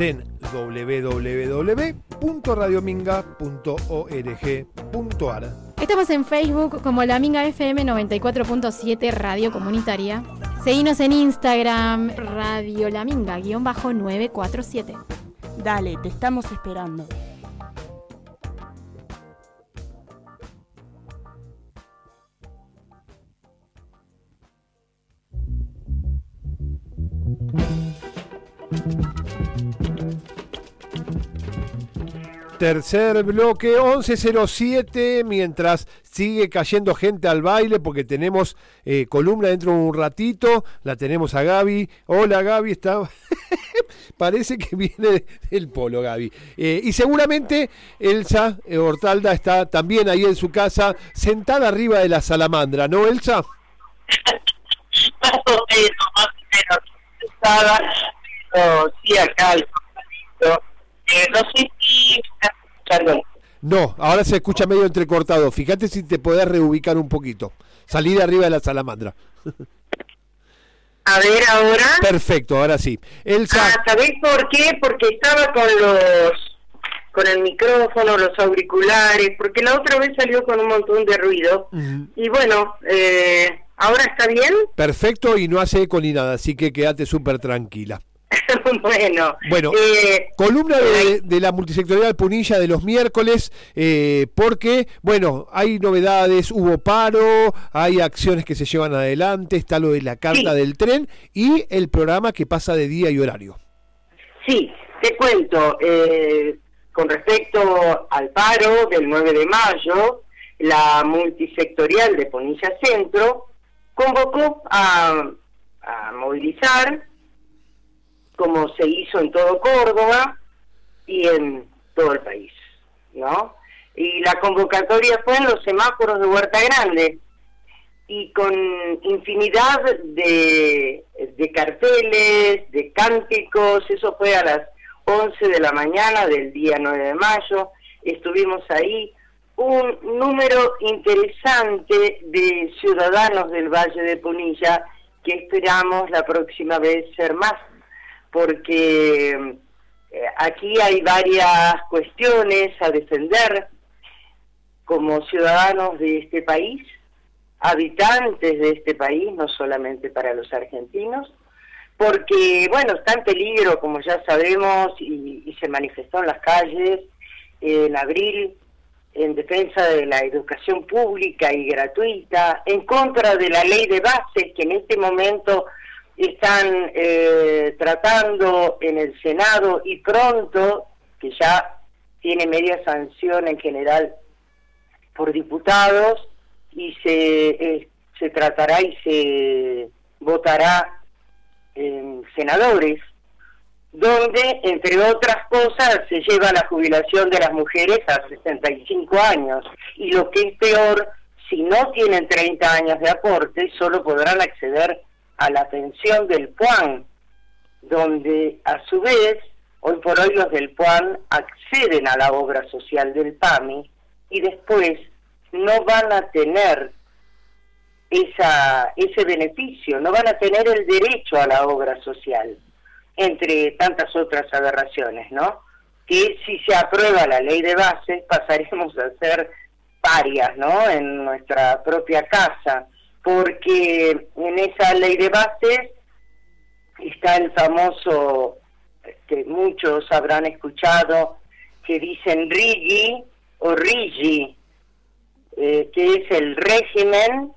en www.radiominga.org.ar. Estamos en Facebook como La Minga FM 94.7 Radio Comunitaria. Seguimos en Instagram Radio La Minga, guion bajo 947. Dale, te estamos esperando. Tercer bloque, 11.07, mientras sigue cayendo gente al baile, porque tenemos eh, columna dentro de un ratito, la tenemos a Gaby. Hola Gaby, está... Parece que viene del polo Gaby. Eh, y seguramente Elsa eh, Hortalda está también ahí en su casa, sentada arriba de la salamandra, ¿no Elsa? sí acá eh, no sé si No, ahora se escucha medio entrecortado. Fíjate si te podés reubicar un poquito. Salí de arriba de la salamandra. A ver, ahora. Perfecto, ahora sí. Elsa... Ah, ¿sabés por qué? Porque estaba con los con el micrófono, los auriculares, porque la otra vez salió con un montón de ruido. Y bueno, eh, ¿ahora está bien? Perfecto y no hace eco ni nada, así que quédate súper tranquila. bueno, bueno eh, columna de, la multisectorial Punilla de los miércoles, eh, porque, bueno, hay novedades, hubo paro, hay acciones que se llevan adelante, está lo de la carta del tren y el programa que pasa de día y horario. Sí, te cuento, eh, con respecto al paro del 9 de mayo, la multisectorial de Punilla Centro convocó a, a movilizar como se hizo en todo Córdoba y en todo el país, ¿no? Y la convocatoria fue en los semáforos de Huerta Grande y con infinidad de, de carteles, de cánticos, eso fue a las 11 de la mañana del día 9 de mayo, estuvimos ahí, un número interesante de ciudadanos del Valle de Punilla que esperamos la próxima vez ser más porque eh, aquí hay varias cuestiones a defender como ciudadanos de este país, habitantes de este país, no solamente para los argentinos, porque, bueno, está en peligro, como ya sabemos, y, y se manifestó en las calles en abril en defensa de la educación pública y gratuita, en contra de la ley de bases que en este momento están eh, tratando en el Senado y pronto, que ya tiene media sanción en general por diputados, y se, eh, se tratará y se votará en senadores, donde, entre otras cosas, se lleva la jubilación de las mujeres a 65 años. Y lo que es peor, si no tienen 30 años de aporte, solo podrán acceder a la pensión del PUAN, donde a su vez, hoy por hoy los del PUAN acceden a la obra social del PAMI y después no van a tener esa, ese beneficio, no van a tener el derecho a la obra social, entre tantas otras aberraciones, ¿no? Que si se aprueba la ley de bases pasaremos a ser parias, ¿no? En nuestra propia casa porque en esa ley de bases está el famoso, que muchos habrán escuchado, que dicen RIGI o RIGI, eh, que es el régimen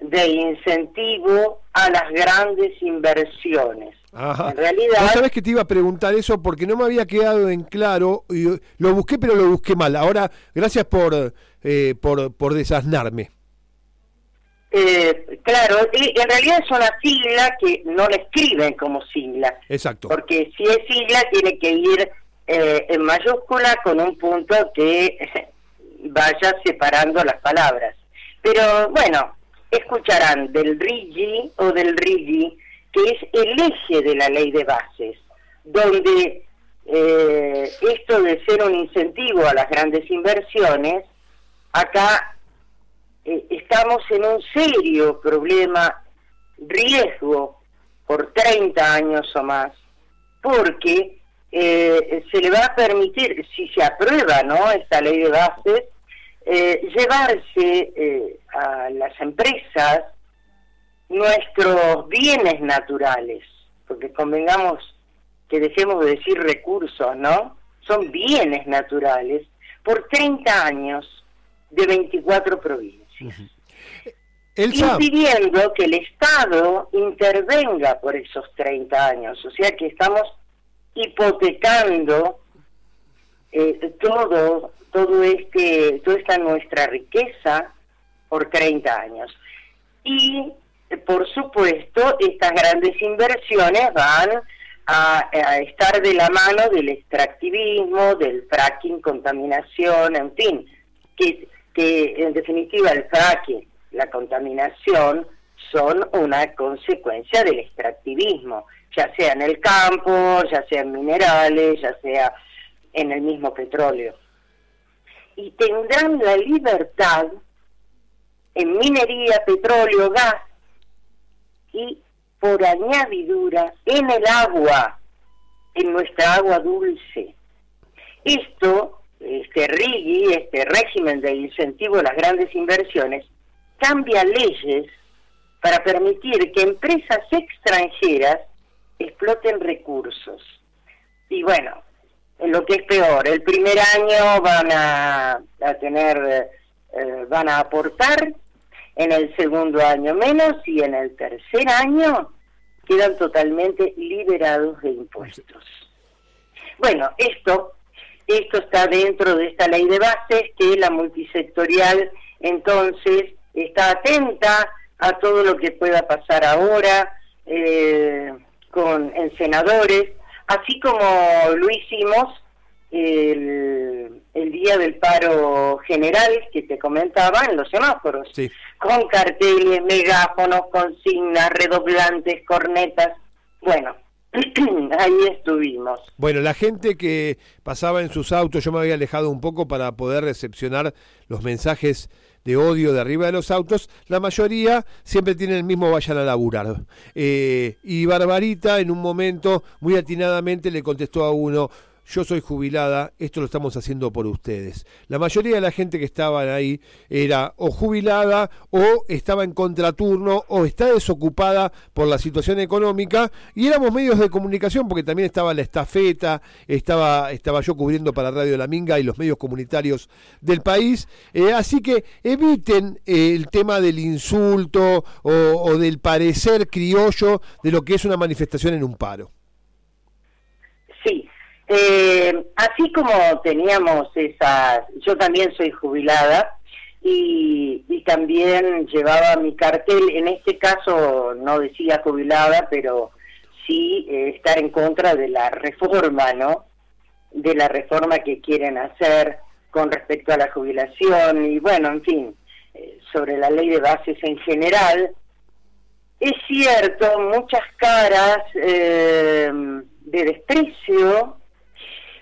de incentivo a las grandes inversiones. En realidad... sabes que te iba a preguntar eso? Porque no me había quedado en claro, y lo busqué pero lo busqué mal. Ahora, gracias por, eh, por, por desasnarme. Eh, claro, en realidad es una sigla que no la escriben como sigla. Exacto. Porque si es sigla tiene que ir eh, en mayúscula con un punto que vaya separando las palabras. Pero bueno, escucharán del RIGI o del RIGI, que es el eje de la ley de bases, donde eh, esto de ser un incentivo a las grandes inversiones, acá eh, estamos en un serio problema, riesgo por 30 años o más, porque eh, se le va a permitir, si se aprueba ¿no? esta ley de bases, eh, llevarse a las empresas nuestros bienes naturales, porque convengamos que dejemos de decir recursos, ¿no? Son bienes naturales por 30 años de 24 provincias. Impidiendo que el Estado intervenga por esos 30 años, o sea que estamos hipotecando eh, todo, todo este, toda esta nuestra riqueza por 30 años. Y por supuesto, estas grandes inversiones van a, estar de la mano del extractivismo, del fracking, contaminación, en fin, que, que en definitiva el fracking, la contaminación, son una consecuencia del extractivismo, ya sea en el campo, ya sea en minerales, ya sea en el mismo petróleo. Y tendrán la libertad en minería, petróleo, gas, y por añadidura en el agua, en nuestra agua dulce. Esto, RIGI, este régimen de incentivo a las grandes inversiones, cambia leyes para permitir que empresas extranjeras exploten recursos. Y bueno, lo que es peor, el primer año van a, tener, eh, van a aportar en el segundo año menos y en el tercer año quedan totalmente liberados de impuestos. Bueno, esto, esto está dentro de esta ley de bases que la multisectorial entonces está atenta a todo lo que pueda pasar ahora eh, con en senadores, así como lo hicimos el, el, día del paro general que te comentaba en los semáforos, con carteles, megáfonos, consignas, redoblantes, cornetas. Bueno, ahí estuvimos. Bueno, la gente que pasaba en sus autos, yo me había alejado un poco para poder recepcionar los mensajes de odio de arriba de los autos, la mayoría siempre tiene el mismo vayan a laburar. Eh, y Barbarita en un momento muy atinadamente le contestó a uno, yo soy jubilada, esto lo estamos haciendo por ustedes. La mayoría de la gente que estaba ahí era o jubilada o estaba en contraturno o está desocupada por la situación económica y éramos medios de comunicación porque también estaba la estafeta, estaba, estaba yo cubriendo para Radio La Minga y los medios comunitarios del país. Eh, así que eviten eh, el tema del insulto o, o del parecer criollo de lo que es una manifestación en un paro. Sí, eh, así como teníamos esas, yo también soy jubilada y, también llevaba mi cartel, en este caso no decía jubilada, pero sí eh, estar en contra de la reforma, ¿no? De la reforma que quieren hacer con respecto a la jubilación y bueno, en fin, eh, sobre la ley de bases en general. Es cierto, muchas caras eh, de desprecio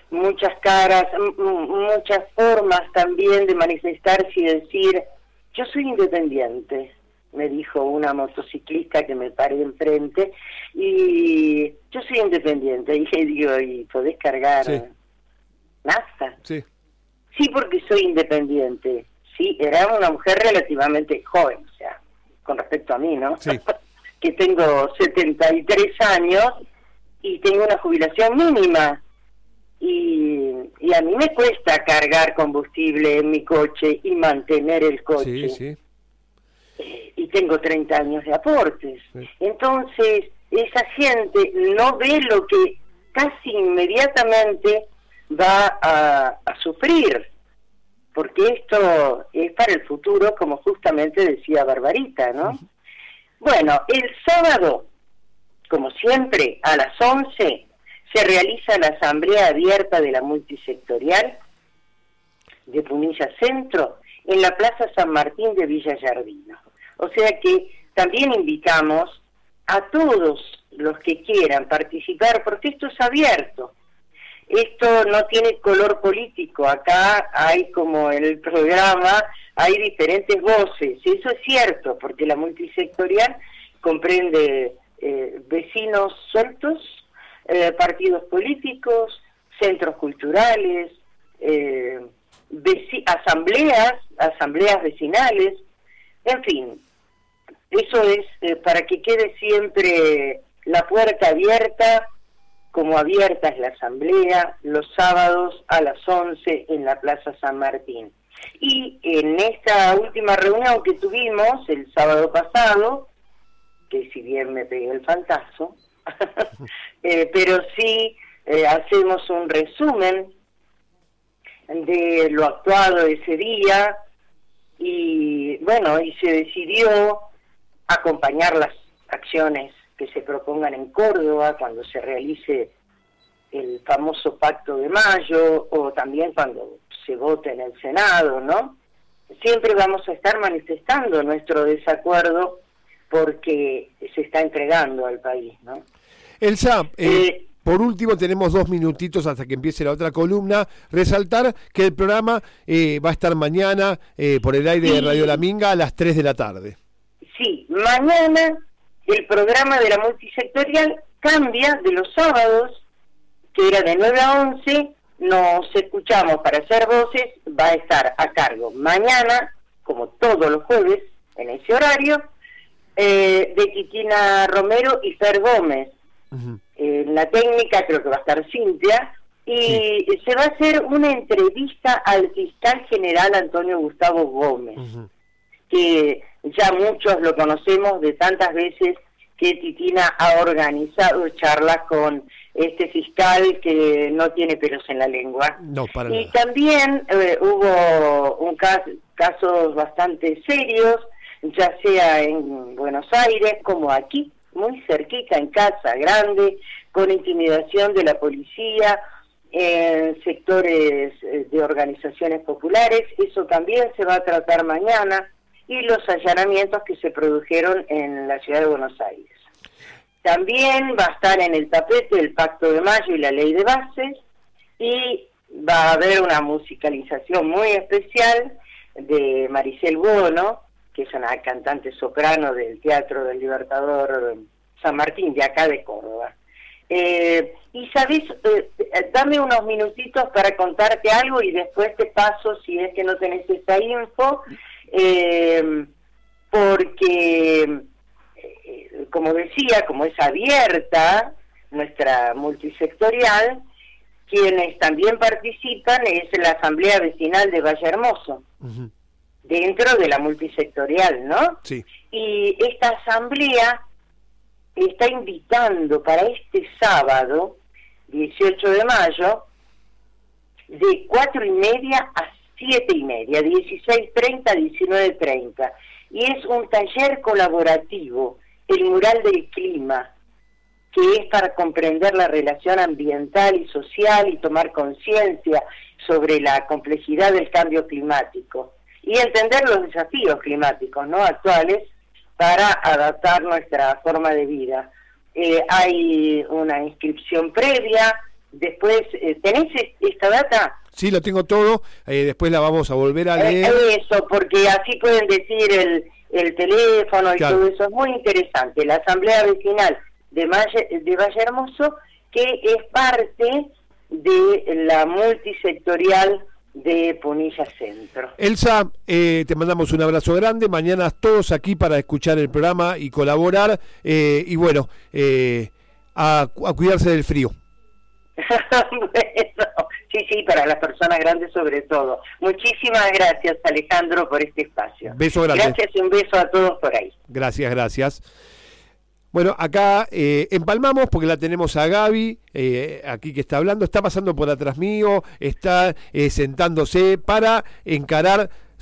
muchas caras, muchas formas también de manifestarse y decir, yo soy independiente, me dijo una motociclista que me paré enfrente, y yo soy independiente, y le digo, ¿y podés cargar sí. Sí. Sí, porque soy independiente. Sí, era una mujer relativamente joven, o sea, con respecto a mí, ¿no? Sí. que tengo 73 años y tengo una jubilación mínima y, y, a mí me cuesta cargar combustible en mi coche y mantener el coche. Sí, eh, y tengo 30 años de aportes. Entonces, esa gente no ve lo que casi inmediatamente va a, a sufrir, porque esto es para el futuro, como justamente decía Barbarita, ¿no? Bueno, el sábado, como siempre, a las 11 se realiza la asamblea abierta de la multisectorial de Punilla Centro en la Plaza San Martín de Villa Yardino. O sea que también invitamos a todos los que quieran participar, porque esto es abierto. Esto no tiene color político. Acá hay, como en el programa, hay diferentes voces. Eso es cierto, porque la multisectorial comprende eh, vecinos sueltos, eh, partidos políticos, centros culturales, eh, asambleas, asambleas vecinales, en fin, eso es eh, para que quede siempre la puerta abierta, como abierta es la asamblea, los sábados a las 11 en la Plaza San Martín. Y en esta última reunión que tuvimos el sábado pasado, que si bien me pegué el fantazo, eh, pero sí eh, hacemos un resumen de lo actuado ese día y bueno, y se decidió acompañar las acciones que se propongan en Córdoba cuando se realice el famoso pacto de mayo o también cuando se vote en el Senado, ¿no? Siempre vamos a estar manifestando nuestro desacuerdo porque se está entregando al país, ¿no? Elsa, eh, eh, por último, tenemos dos minutitos hasta que empiece la otra columna. Resaltar que el programa eh, va a estar mañana por el aire de Radio La Minga a las 3 de la tarde. Sí, mañana el programa de la multisectorial cambia de los sábados, que era de 9 a 11, nos escuchamos para hacer voces, va a estar a cargo mañana, como todos los jueves, en ese horario, de Titina Romero y Fer Gómez en la técnica creo que va a estar Cintia, y se va a hacer una entrevista al fiscal general Antonio Gustavo Gómez, que ya muchos lo conocemos de tantas veces que Titina ha organizado charlas con este fiscal que no tiene pelos en la lengua. y también eh, hubo un caso, casos bastante serios, ya sea en Buenos Aires como aquí muy cerquita en Casa Grande, con intimidación de la policía, en sectores eh, de organizaciones populares, eso también se va a tratar mañana, y los allanamientos que se produjeron en la ciudad de Buenos Aires. También va a estar en el tapete el Pacto de Mayo y la Ley de Bases, y va a haber una musicalización muy especial de Maricel Bono, que es una cantante soprano del Teatro del Libertador San Martín, de acá de Córdoba. Eh, y sabes, eh, dame unos minutitos para contarte algo y después te paso si es que no tenés esa info, eh, porque, como decía, como es abierta nuestra multisectorial, quienes también participan es la Asamblea Vecinal de Valle Hermoso dentro de la multisectorial, ¿no? Sí. Y esta asamblea está invitando para este sábado, 18 de mayo, de cuatro y media a siete y media, 16.30 a 19.30. Y es un taller colaborativo, el mural del clima, que es para comprender la relación ambiental y social y tomar conciencia sobre la complejidad del cambio climático y entender los desafíos climáticos no actuales para adaptar nuestra forma de vida. Eh, hay una inscripción previa, después, eh, ¿tenés esta data? Sí, lo tengo todo, eh, después la vamos a volver a leer. eso, porque así pueden decir el, el teléfono y todo eso, es muy interesante. La Asamblea Vecinal de, Valle, de Valle Hermoso, que es parte de la multisectorial de Punilla Centro. Elsa, eh, te mandamos un abrazo grande. Mañana todos aquí para escuchar el programa y colaborar. Eh, y bueno, eh, a, cuidarse del frío. sí, sí, para las personas grandes sobre todo. Muchísimas gracias, Alejandro, por este espacio. Beso grande. Gracias y un beso a todos por ahí. Gracias, gracias. Bueno, acá eh, empalmamos porque la tenemos a Gaby, eh, aquí que está hablando, está pasando por atrás mío, está eh, sentándose para encarar